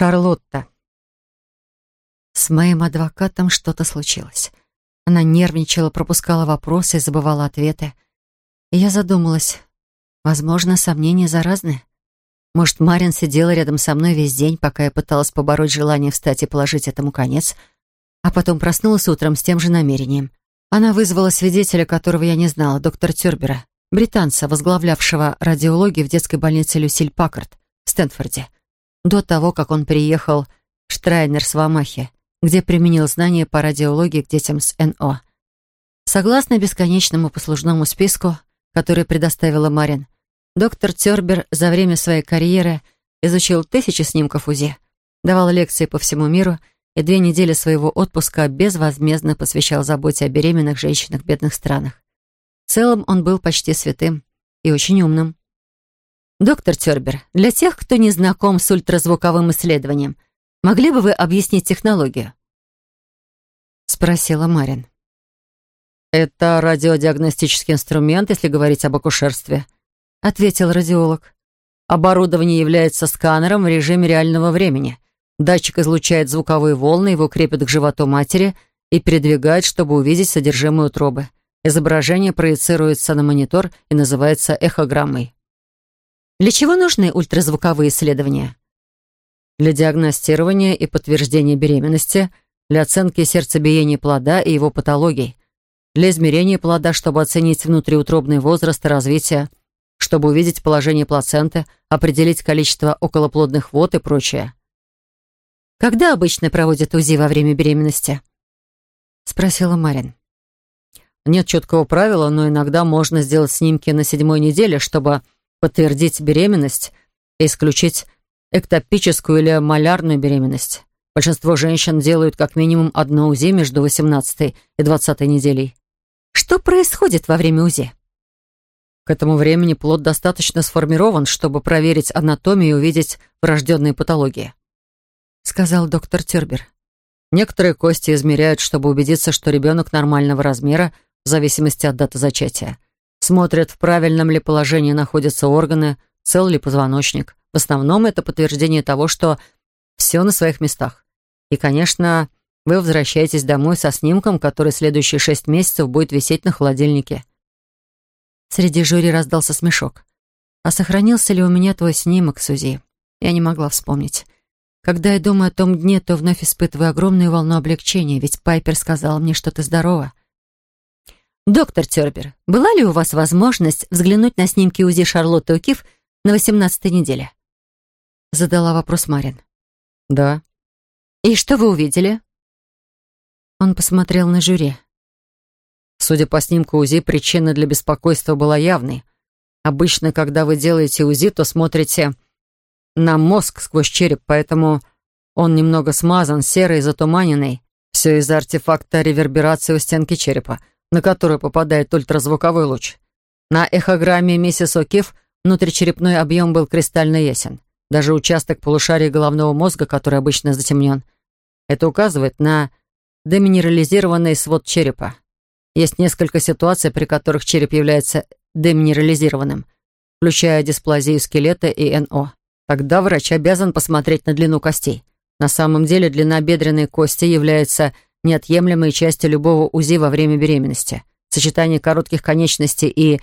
Шарлотта. С моим адвокатом что-то случилось. Она нервничала, пропускала вопросы и забывала ответы. И я задумалась. Возможно, сомнения заразны. Может, Марин сидела рядом со мной весь день, пока я пыталась побороть желание встать и положить этому конец, а потом проснулась утром с тем же намерением. Она вызвала свидетеля, которого я не знала, доктора Тюрбера, британца, возглавлявшего радиологию в детской больнице Люсиль Паккарт в Стэнфорде до того, как он приехал в Штрайнер с где применил знания по радиологии к детям с НО. Согласно бесконечному послужному списку, который предоставила Марин, доктор Тербер за время своей карьеры изучил тысячи снимков УЗИ, давал лекции по всему миру и две недели своего отпуска безвозмездно посвящал заботе о беременных женщинах в бедных странах. В целом он был почти святым и очень умным. «Доктор Тербер, для тех, кто не знаком с ультразвуковым исследованием, могли бы вы объяснить технологию?» Спросила Марин. «Это радиодиагностический инструмент, если говорить об акушерстве», ответил радиолог. «Оборудование является сканером в режиме реального времени. Датчик излучает звуковые волны, его крепят к животу матери и передвигает, чтобы увидеть содержимое утробы. Изображение проецируется на монитор и называется эхограммой». Для чего нужны ультразвуковые исследования? Для диагностирования и подтверждения беременности, для оценки сердцебиения плода и его патологий, для измерения плода, чтобы оценить внутриутробный возраст и развитие, чтобы увидеть положение плаценты, определить количество околоплодных вод и прочее. «Когда обычно проводят УЗИ во время беременности?» — спросила Марин. «Нет четкого правила, но иногда можно сделать снимки на седьмой неделе, чтобы подтвердить беременность исключить эктопическую или малярную беременность. Большинство женщин делают как минимум одно УЗИ между 18 и 20 неделей. Что происходит во время УЗИ? К этому времени плод достаточно сформирован, чтобы проверить анатомию и увидеть врожденные патологии. Сказал доктор Тербер. Некоторые кости измеряют, чтобы убедиться, что ребенок нормального размера в зависимости от даты зачатия. Смотрят, в правильном ли положении находятся органы, цел ли позвоночник. В основном это подтверждение того, что все на своих местах. И, конечно, вы возвращаетесь домой со снимком, который следующие шесть месяцев будет висеть на холодильнике. Среди жюри раздался смешок. «А сохранился ли у меня твой снимок, Сузи?» Я не могла вспомнить. Когда я думаю о том дне, то вновь испытываю огромную волну облегчения, ведь Пайпер сказал мне, что ты здорова. «Доктор Тербер, была ли у вас возможность взглянуть на снимки УЗИ Шарлотты Укиф на 18-й неделе?» Задала вопрос Марин. «Да». «И что вы увидели?» Он посмотрел на жюри. Судя по снимку УЗИ, причина для беспокойства была явной. Обычно, когда вы делаете УЗИ, то смотрите на мозг сквозь череп, поэтому он немного смазан, серый, затуманенный. Все из-за артефакта реверберации у стенки черепа на которую попадает ультразвуковой луч. На эхограмме миссис О'Кив внутричерепной объем был кристально ясен. Даже участок полушария головного мозга, который обычно затемнен. Это указывает на деминерализированный свод черепа. Есть несколько ситуаций, при которых череп является деминерализированным, включая дисплазию скелета и НО. Тогда врач обязан посмотреть на длину костей. На самом деле длина бедренной кости является неотъемлемые части любого УЗИ во время беременности. Сочетание коротких конечностей и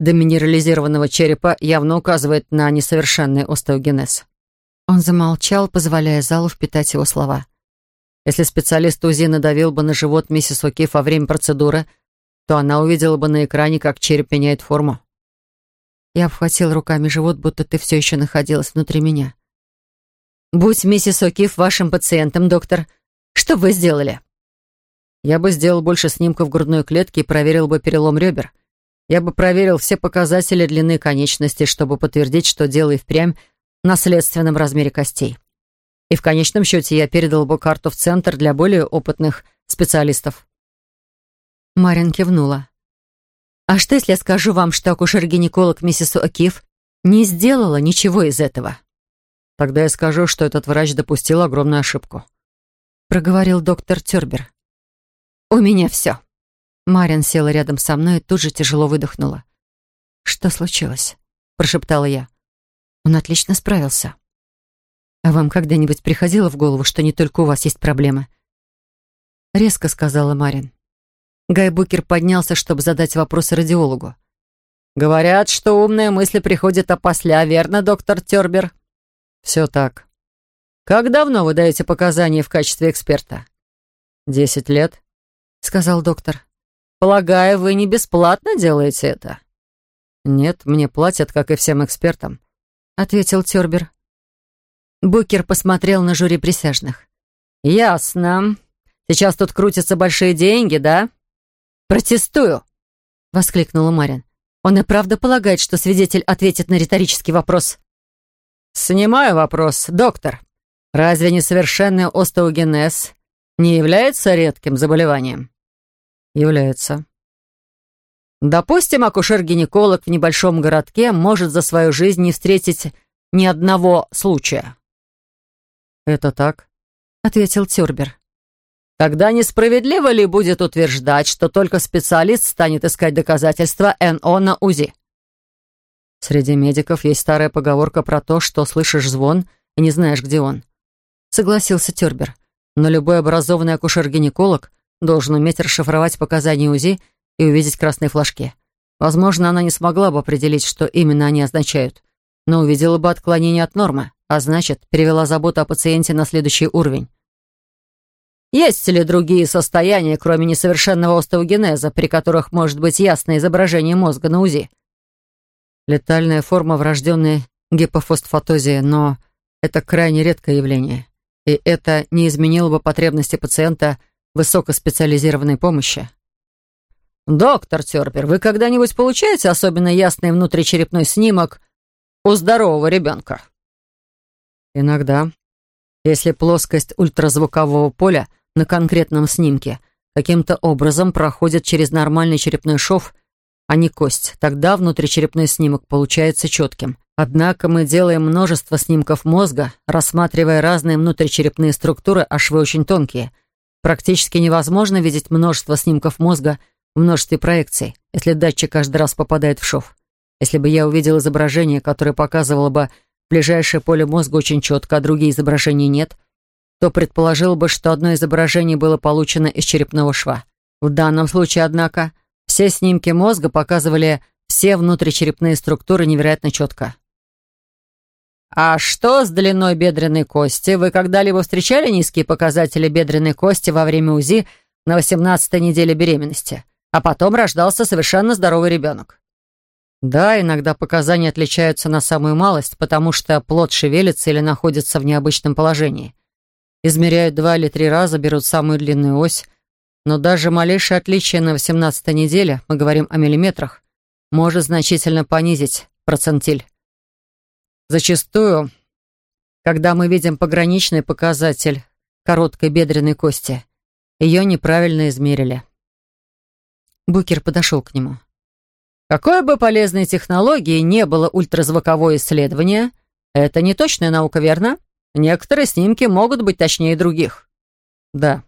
доминерализированного черепа явно указывает на несовершенный остеогенез. Он замолчал, позволяя залу впитать его слова. Если специалист УЗИ надавил бы на живот миссис О'Киф во время процедуры, то она увидела бы на экране, как череп меняет форму. Я обхватил руками живот, будто ты все еще находилась внутри меня. «Будь миссис О'Киф вашим пациентом, доктор, что вы сделали?» Я бы сделал больше снимков грудной клетки и проверил бы перелом ребер. Я бы проверил все показатели длины конечностей, чтобы подтвердить, что дело и впрямь в наследственном размере костей. И в конечном счете я передал бы карту в центр для более опытных специалистов. Марин кивнула. «А что, если я скажу вам, что акушер-гинеколог миссис О'Кив не сделала ничего из этого?» «Тогда я скажу, что этот врач допустил огромную ошибку», — проговорил доктор Тербер. «У меня все». Марин села рядом со мной и тут же тяжело выдохнула. «Что случилось?» — прошептала я. «Он отлично справился». «А вам когда-нибудь приходило в голову, что не только у вас есть проблемы?» Резко сказала Марин. Гайбукер поднялся, чтобы задать вопрос радиологу. «Говорят, что умные мысли приходят опосля, верно, доктор Тербер?» «Все так». «Как давно вы даете показания в качестве эксперта?» «Десять лет» сказал доктор. «Полагаю, вы не бесплатно делаете это?» «Нет, мне платят, как и всем экспертам», — ответил Тёрбер. Букер посмотрел на жюри присяжных. «Ясно. Сейчас тут крутятся большие деньги, да?» «Протестую!» — воскликнула Марин. «Он и правда полагает, что свидетель ответит на риторический вопрос». «Снимаю вопрос, доктор. Разве несовершенный остеогенез не является редким заболеванием?» Является. Допустим, акушер-гинеколог в небольшом городке может за свою жизнь не встретить ни одного случая. Это так, ответил Тюрбер. Тогда несправедливо ли будет утверждать, что только специалист станет искать доказательства НО на УЗИ? Среди медиков есть старая поговорка про то, что слышишь звон и не знаешь, где он. Согласился Тюрбер. Но любой образованный акушер-гинеколог Должен уметь расшифровать показания УЗИ и увидеть красные флажки. Возможно, она не смогла бы определить, что именно они означают, но увидела бы отклонение от нормы, а значит, перевела заботу о пациенте на следующий уровень. Есть ли другие состояния, кроме несовершенного остеогенеза, при которых может быть ясное изображение мозга на УЗИ? Летальная форма врожденной гипофосфатозии, но это крайне редкое явление. И это не изменило бы потребности пациента – высокоспециализированной помощи. «Доктор Терпер, вы когда-нибудь получаете особенно ясный внутричерепной снимок у здорового ребенка?» «Иногда. Если плоскость ультразвукового поля на конкретном снимке каким-то образом проходит через нормальный черепной шов, а не кость, тогда внутричерепной снимок получается четким. Однако мы делаем множество снимков мозга, рассматривая разные внутричерепные структуры, а швы очень тонкие — Практически невозможно видеть множество снимков мозга в множестве проекций, если датчик каждый раз попадает в шов. Если бы я увидел изображение, которое показывало бы ближайшее поле мозга очень четко, а другие изображения нет, то предположил бы, что одно изображение было получено из черепного шва. В данном случае, однако, все снимки мозга показывали все внутричерепные структуры невероятно четко. А что с длиной бедренной кости? Вы когда-либо встречали низкие показатели бедренной кости во время УЗИ на 18-й неделе беременности? А потом рождался совершенно здоровый ребенок. Да, иногда показания отличаются на самую малость, потому что плод шевелится или находится в необычном положении. Измеряют два или три раза, берут самую длинную ось. Но даже малейшее отличие на 18-й неделе, мы говорим о миллиметрах, может значительно понизить процентиль. Зачастую, когда мы видим пограничный показатель короткой бедренной кости, ее неправильно измерили. Букер подошел к нему. Какой бы полезной технологии не было ультразвуковое исследование, это не точная наука, верно? Некоторые снимки могут быть точнее других. Да.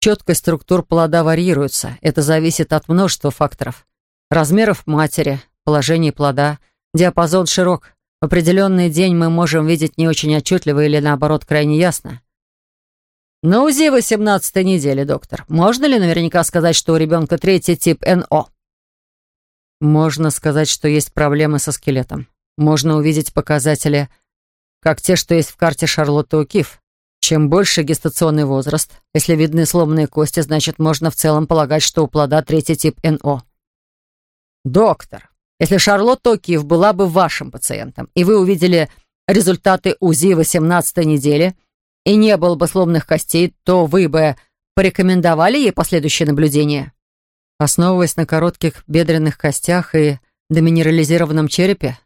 Четкость структур плода варьируется. Это зависит от множества факторов. Размеров матери, положения плода. Диапазон широк определенный день мы можем видеть не очень отчетливо или, наоборот, крайне ясно. На УЗИ 18 недели, доктор. Можно ли наверняка сказать, что у ребенка третий тип НО? Можно сказать, что есть проблемы со скелетом. Можно увидеть показатели, как те, что есть в карте Шарлотты Укиф. Чем больше гестационный возраст, если видны сломанные кости, значит, можно в целом полагать, что у плода третий тип НО. «Доктор, если Шарлотта Киев была бы вашим пациентом, и вы увидели результаты УЗИ 18 недели, и не было бы сломанных костей, то вы бы порекомендовали ей последующее наблюдение? Основываясь на коротких бедренных костях и доминерализированном черепе?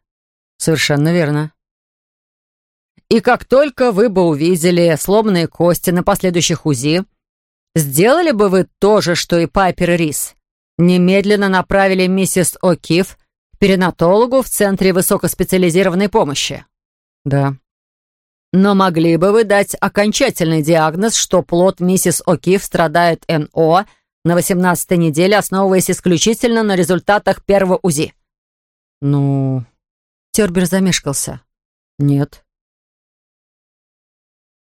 Совершенно верно. И как только вы бы увидели сломанные кости на последующих УЗИ, сделали бы вы то же, что и Пайпер Рис? Немедленно направили миссис О'Кив перинатологу в Центре высокоспециализированной помощи?» «Да». «Но могли бы вы дать окончательный диагноз, что плод миссис О'Кив страдает НО на 18-й неделе, основываясь исключительно на результатах первого УЗИ?» «Ну...» Тербер замешкался. «Нет».